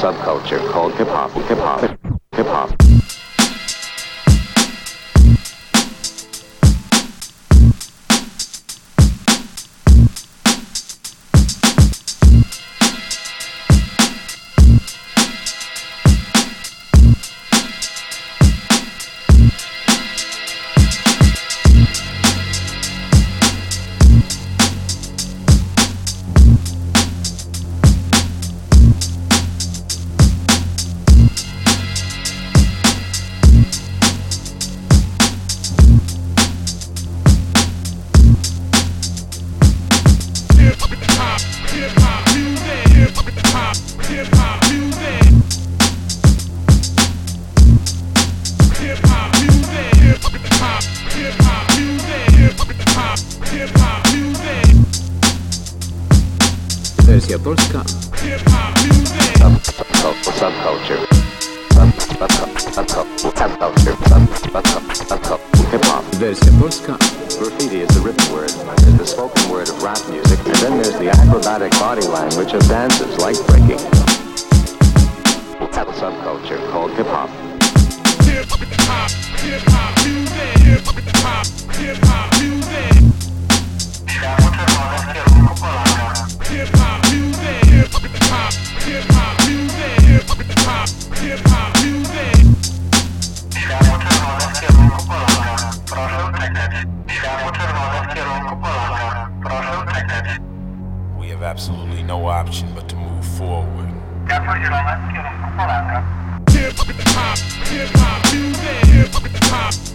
subculture called hip hop, hip hop, hip hop. Sub, hip hop. Wersja polska. Graffiti is the written word, is the spoken word of rap music, and then there's the acrobatic body language of dances like breaking. Subculture called hip hop. We have absolutely no option but to move forward. Hip hop, hip hop music. Hip hop,